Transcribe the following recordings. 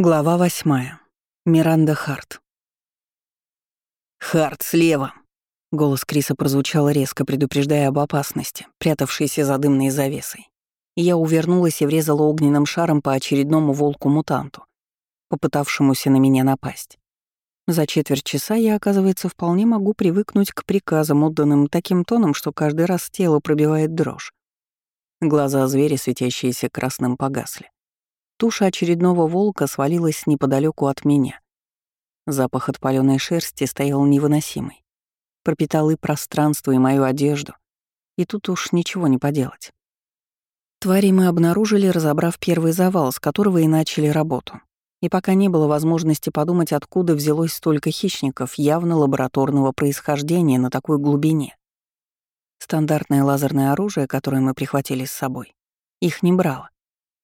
Глава восьмая. Миранда Харт. «Харт, слева!» Голос Криса прозвучал резко, предупреждая об опасности, прятавшейся за дымной завесой. Я увернулась и врезала огненным шаром по очередному волку-мутанту, попытавшемуся на меня напасть. За четверть часа я, оказывается, вполне могу привыкнуть к приказам, отданным таким тоном, что каждый раз тело пробивает дрожь. Глаза зверя, светящиеся красным, погасли. Туша очередного волка свалилась неподалеку от меня. Запах от палёной шерсти стоял невыносимый. Пропитал и пространство, и мою одежду. И тут уж ничего не поделать. Твари мы обнаружили, разобрав первый завал, с которого и начали работу. И пока не было возможности подумать, откуда взялось столько хищников явно лабораторного происхождения на такой глубине. Стандартное лазерное оружие, которое мы прихватили с собой, их не брало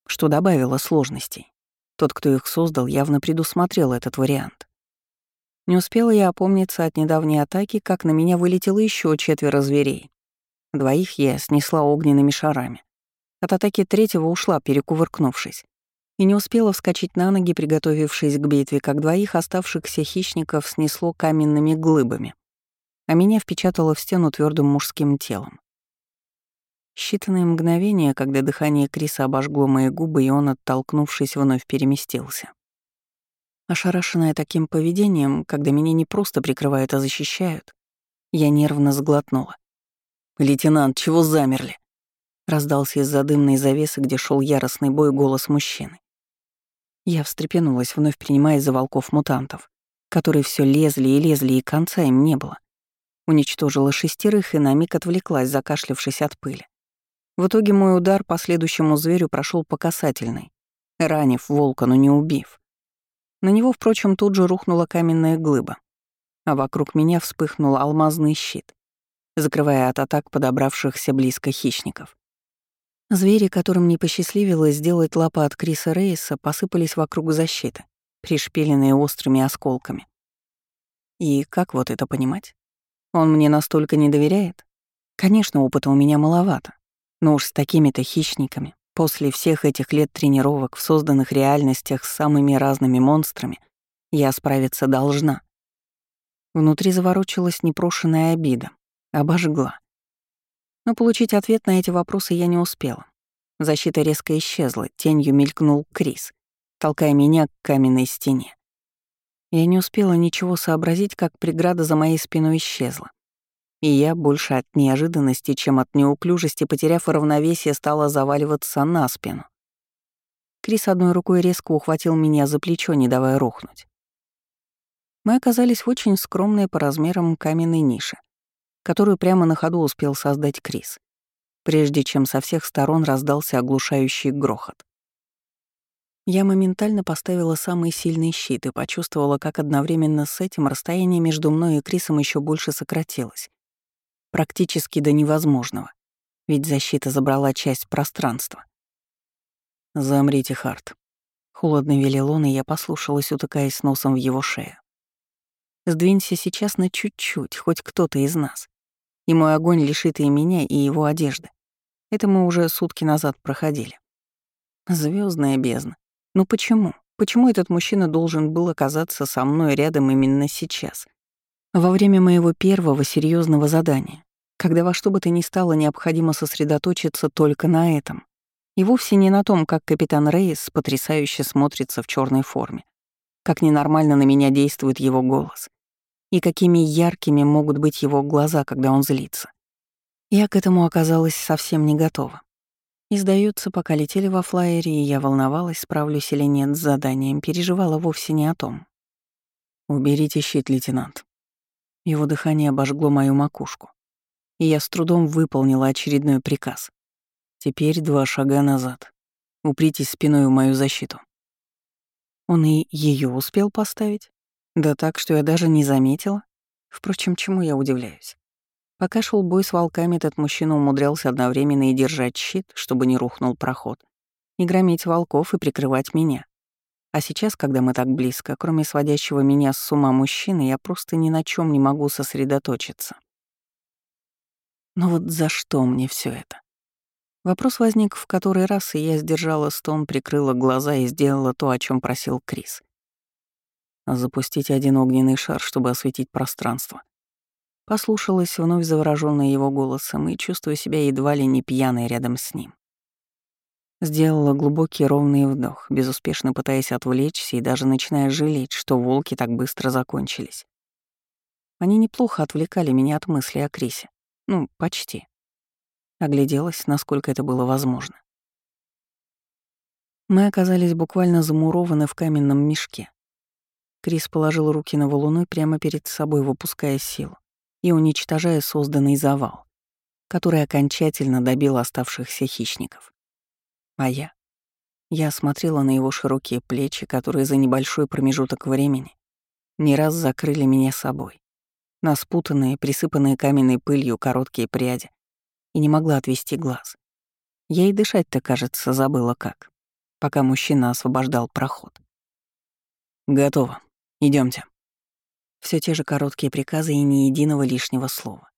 что добавило сложностей. Тот, кто их создал, явно предусмотрел этот вариант. Не успела я опомниться от недавней атаки, как на меня вылетело еще четверо зверей. Двоих я снесла огненными шарами. От атаки третьего ушла, перекувыркнувшись. И не успела вскочить на ноги, приготовившись к битве, как двоих оставшихся хищников снесло каменными глыбами, а меня впечатало в стену твердым мужским телом. Считанные мгновения, когда дыхание Криса обожгло мои губы, и он, оттолкнувшись, вновь переместился. Ошарашенная таким поведением, когда меня не просто прикрывают, а защищают, я нервно сглотнула. «Лейтенант, чего замерли?» Раздался из-за дымной завесы, где шел яростный бой голос мужчины. Я встрепенулась, вновь принимая за волков-мутантов, которые все лезли и лезли, и конца им не было. Уничтожила шестерых и на миг отвлеклась, закашлявшись от пыли. В итоге мой удар по следующему зверю прошел по касательной, ранив волка, но не убив. На него, впрочем, тут же рухнула каменная глыба, а вокруг меня вспыхнул алмазный щит, закрывая от атак подобравшихся близко хищников. Звери, которым не посчастливилось сделать лапа от Криса Рейса, посыпались вокруг защиты, пришпиленные острыми осколками. И как вот это понимать? Он мне настолько не доверяет? Конечно, опыта у меня маловато, но уж с такими-то хищниками, после всех этих лет тренировок в созданных реальностях с самыми разными монстрами, я справиться должна. Внутри заворочилась непрошенная обида, обожгла. Но получить ответ на эти вопросы я не успела. Защита резко исчезла, тенью мелькнул Крис, толкая меня к каменной стене. Я не успела ничего сообразить, как преграда за моей спиной исчезла и я, больше от неожиданности, чем от неуклюжести, потеряв равновесие, стала заваливаться на спину. Крис одной рукой резко ухватил меня за плечо, не давая рухнуть. Мы оказались в очень скромной по размерам каменной нише, которую прямо на ходу успел создать Крис, прежде чем со всех сторон раздался оглушающий грохот. Я моментально поставила самый сильный щит и почувствовала, как одновременно с этим расстояние между мной и Крисом еще больше сократилось практически до невозможного, ведь защита забрала часть пространства. «Замрите, Харт», — холодно велел он, и я послушалась, утыкаясь носом в его шею. «Сдвинься сейчас на чуть-чуть, хоть кто-то из нас. И мой огонь лишит и меня, и его одежды. Это мы уже сутки назад проходили. Звездная бездна. Ну почему? Почему этот мужчина должен был оказаться со мной рядом именно сейчас? Во время моего первого серьезного задания, когда во что бы то ни стало необходимо сосредоточиться только на этом, и вовсе не на том, как капитан Рейс потрясающе смотрится в черной форме, как ненормально на меня действует его голос, и какими яркими могут быть его глаза, когда он злится. Я к этому оказалась совсем не готова. И, пока летели во флайере, и я волновалась, справлюсь или нет с заданием, переживала вовсе не о том. «Уберите щит, лейтенант», его дыхание обожгло мою макушку, и я с трудом выполнила очередной приказ. Теперь два шага назад. Упритесь спиной в мою защиту. Он и ее успел поставить? Да так, что я даже не заметила. Впрочем, чему я удивляюсь? Пока шел бой с волками, этот мужчина умудрялся одновременно и держать щит, чтобы не рухнул проход, и громить волков и прикрывать меня. А сейчас, когда мы так близко, кроме сводящего меня с ума мужчины, я просто ни на чем не могу сосредоточиться. Но вот за что мне все это? Вопрос возник в который раз, и я сдержала стон, прикрыла глаза и сделала то, о чем просил Крис. Запустить один огненный шар, чтобы осветить пространство. Послушалась вновь заворожённая его голосом и чувствуя себя едва ли не пьяной рядом с ним. Сделала глубокий ровный вдох, безуспешно пытаясь отвлечься и даже начиная жалеть, что волки так быстро закончились. Они неплохо отвлекали меня от мысли о Крисе. Ну, почти. Огляделась, насколько это было возможно. Мы оказались буквально замурованы в каменном мешке. Крис положил руки на валуны прямо перед собой, выпуская силу и уничтожая созданный завал, который окончательно добил оставшихся хищников. А я? Я смотрела на его широкие плечи, которые за небольшой промежуток времени не раз закрыли меня собой, на спутанные, присыпанные каменной пылью короткие пряди, и не могла отвести глаз. Я и дышать-то, кажется, забыла как, пока мужчина освобождал проход. «Готово. Идемте. Все те же короткие приказы и ни единого лишнего слова.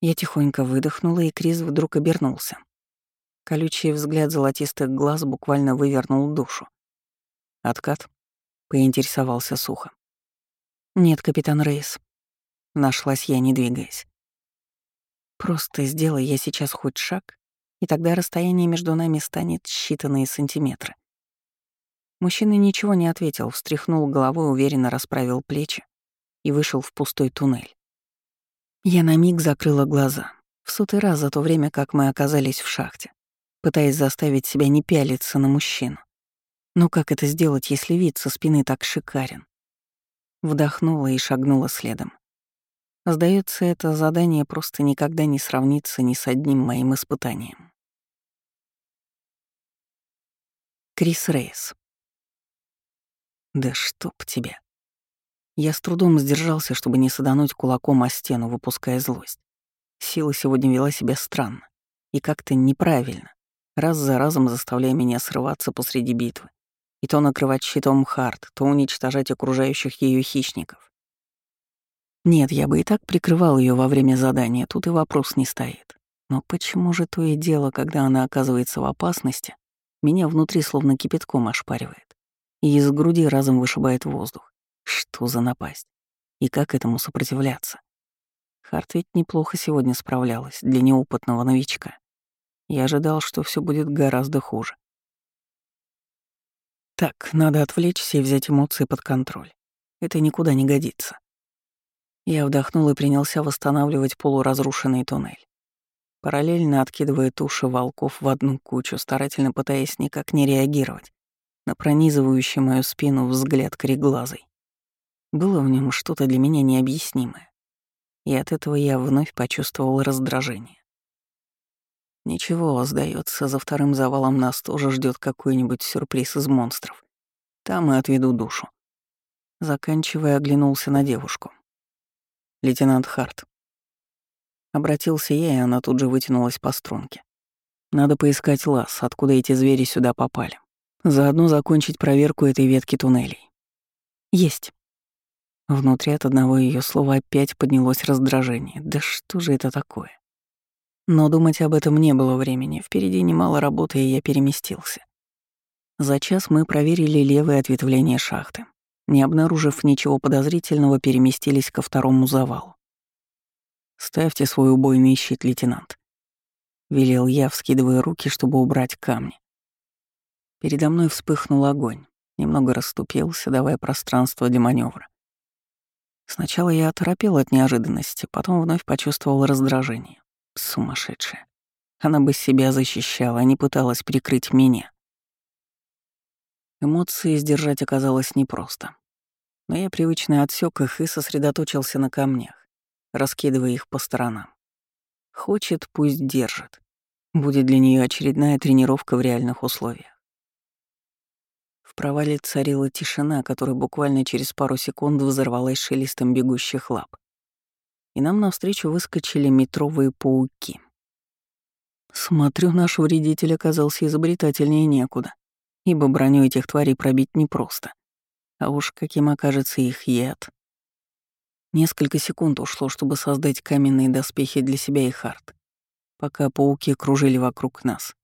Я тихонько выдохнула, и Крис вдруг обернулся. Колючий взгляд золотистых глаз буквально вывернул душу. «Откат?» — поинтересовался сухо. «Нет, капитан Рейс». Нашлась я, не двигаясь. Просто сделай я сейчас хоть шаг, и тогда расстояние между нами станет считанные сантиметры. Мужчина ничего не ответил, встряхнул головой, уверенно расправил плечи и вышел в пустой туннель. Я на миг закрыла глаза, в сотый раз за то время, как мы оказались в шахте, пытаясь заставить себя не пялиться на мужчину. Но как это сделать, если вид со спины так шикарен? Вдохнула и шагнула следом. Сдается, это задание просто никогда не сравнится ни с одним моим испытанием. Крис Рейс. Да чтоб тебя. Я с трудом сдержался, чтобы не садануть кулаком о стену, выпуская злость. Сила сегодня вела себя странно и как-то неправильно, раз за разом заставляя меня срываться посреди битвы и то накрывать щитом Харт, то уничтожать окружающих ее хищников. Нет, я бы и так прикрывал ее во время задания, тут и вопрос не стоит. Но почему же то и дело, когда она оказывается в опасности, меня внутри словно кипятком ошпаривает? и из груди разом вышибает воздух. Что за напасть? И как этому сопротивляться? Харт ведь неплохо сегодня справлялась для неопытного новичка. Я ожидал, что все будет гораздо хуже. Так, надо отвлечься и взять эмоции под контроль. Это никуда не годится. Я вдохнул и принялся восстанавливать полуразрушенный туннель. Параллельно откидывая туши волков в одну кучу, старательно пытаясь никак не реагировать на пронизывающий мою спину взгляд кореглазый. Было в нем что-то для меня необъяснимое, и от этого я вновь почувствовал раздражение. Ничего, сдается, за вторым завалом нас тоже ждет какой-нибудь сюрприз из монстров. Там и отведу душу. Заканчивая, оглянулся на девушку. «Лейтенант Харт». Обратился я, и она тут же вытянулась по струнке. «Надо поискать лаз, откуда эти звери сюда попали. Заодно закончить проверку этой ветки туннелей. Есть. Внутри от одного ее слова опять поднялось раздражение. Да что же это такое? Но думать об этом не было времени. Впереди немало работы, и я переместился. За час мы проверили левое ответвление шахты. Не обнаружив ничего подозрительного, переместились ко второму завалу. «Ставьте свой убойный щит, лейтенант», — велел я, вскидывая руки, чтобы убрать камни. Передо мной вспыхнул огонь, немного расступился, давая пространство для маневра. Сначала я оторопел от неожиданности, потом вновь почувствовал раздражение. Сумасшедшая. Она бы себя защищала, а не пыталась прикрыть меня. Эмоции сдержать оказалось непросто. Но я привычно отсек их и сосредоточился на камнях, раскидывая их по сторонам. Хочет, пусть держит. Будет для нее очередная тренировка в реальных условиях. В провале царила тишина, которая буквально через пару секунд взорвалась шелестом бегущих лап. И нам навстречу выскочили метровые пауки. Смотрю, наш вредитель оказался изобретательнее некуда, ибо броню этих тварей пробить непросто. А уж каким окажется их яд. Несколько секунд ушло, чтобы создать каменные доспехи для себя и Харт. пока пауки кружили вокруг нас,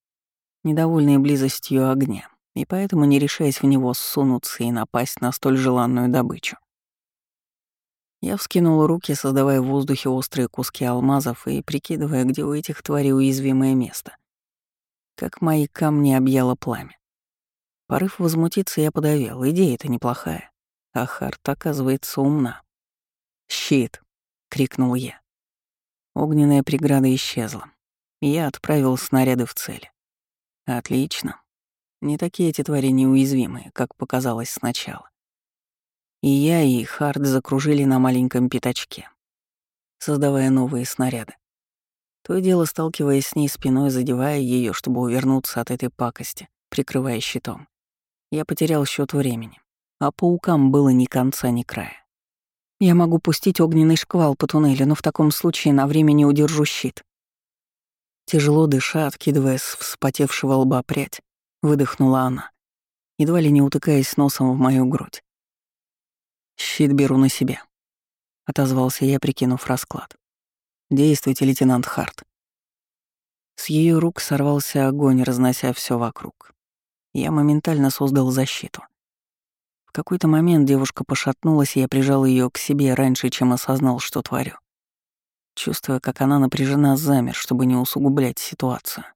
недовольные близостью огня, и поэтому не решаясь в него сунуться и напасть на столь желанную добычу. Я вскинул руки, создавая в воздухе острые куски алмазов и прикидывая, где у этих тварей уязвимое место. Как мои камни объяло пламя. Порыв возмутиться я подавил, идея-то неплохая. А Харт, оказывается, умна. «Щит!» — крикнул я. Огненная преграда исчезла. Я отправил снаряды в цель. Отлично. Не такие эти твари неуязвимые, как показалось сначала. И я, и Хард закружили на маленьком пятачке, создавая новые снаряды. То и дело, сталкиваясь с ней спиной, задевая ее, чтобы увернуться от этой пакости, прикрывая щитом. Я потерял счет времени, а паукам было ни конца, ни края. Я могу пустить огненный шквал по туннелю, но в таком случае на время не удержу щит. Тяжело дыша, откидывая с вспотевшего лба прядь, выдохнула она, едва ли не утыкаясь носом в мою грудь. «Щит беру на себя», — отозвался я, прикинув расклад. «Действуйте, лейтенант Харт». С ее рук сорвался огонь, разнося все вокруг. Я моментально создал защиту. В какой-то момент девушка пошатнулась, и я прижал ее к себе раньше, чем осознал, что творю. Чувствуя, как она напряжена, замер, чтобы не усугублять ситуацию.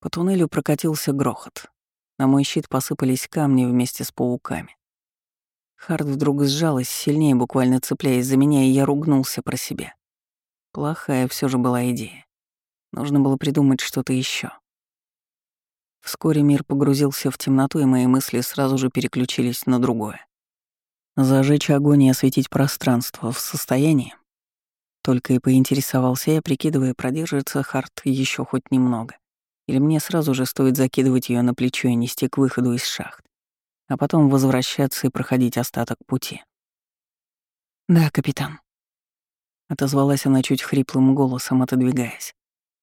По туннелю прокатился грохот. На мой щит посыпались камни вместе с пауками. Хард вдруг сжалась сильнее, буквально цепляясь за меня, и я ругнулся про себя. Плохая все же была идея. Нужно было придумать что-то еще. Вскоре мир погрузился в темноту, и мои мысли сразу же переключились на другое. Зажечь огонь и осветить пространство в состоянии. Только и поинтересовался я, прикидывая, продержится Харт еще хоть немного. Или мне сразу же стоит закидывать ее на плечо и нести к выходу из шахт а потом возвращаться и проходить остаток пути. «Да, капитан», — отозвалась она чуть хриплым голосом, отодвигаясь.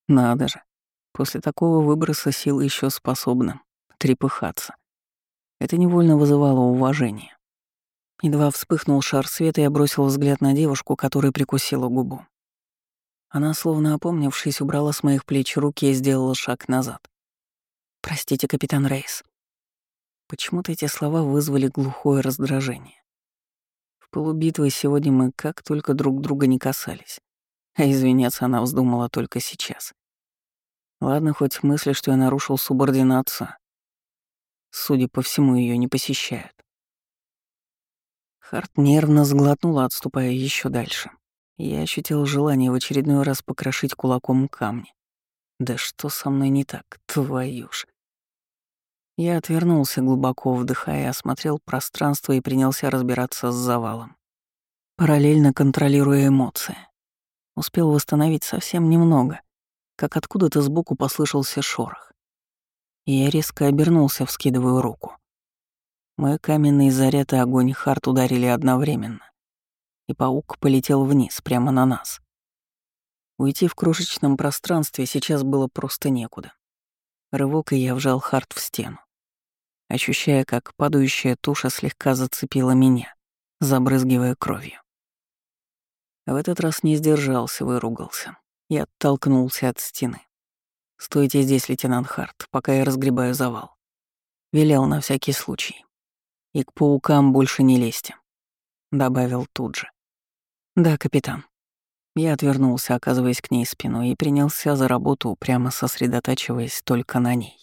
«Надо же, после такого выброса сил еще способна трепыхаться». Это невольно вызывало уважение. Едва вспыхнул шар света, я бросил взгляд на девушку, которая прикусила губу. Она, словно опомнившись, убрала с моих плеч руки и сделала шаг назад. «Простите, капитан Рейс», Почему-то эти слова вызвали глухое раздражение. В полубитвы сегодня мы как только друг друга не касались, а извиняться она вздумала только сейчас. Ладно, хоть мысли, что я нарушил субординацию, судя по всему, ее не посещают. Харт нервно сглотнула, отступая еще дальше. Я ощутил желание в очередной раз покрошить кулаком камни. Да что со мной не так, твою ж. Я отвернулся, глубоко вдыхая, осмотрел пространство и принялся разбираться с завалом. Параллельно контролируя эмоции. Успел восстановить совсем немного, как откуда-то сбоку послышался шорох. И я резко обернулся, вскидывая руку. Мой каменный заряд и огонь Харт ударили одновременно, и паук полетел вниз, прямо на нас. Уйти в крошечном пространстве сейчас было просто некуда. Рывок, и я вжал Харт в стену, ощущая, как падающая туша слегка зацепила меня, забрызгивая кровью. В этот раз не сдержался, выругался и оттолкнулся от стены. «Стойте здесь, лейтенант Харт, пока я разгребаю завал». Велел на всякий случай. «И к паукам больше не лезьте», — добавил тут же. «Да, капитан». Я отвернулся, оказываясь к ней спиной, и принялся за работу, прямо сосредотачиваясь только на ней.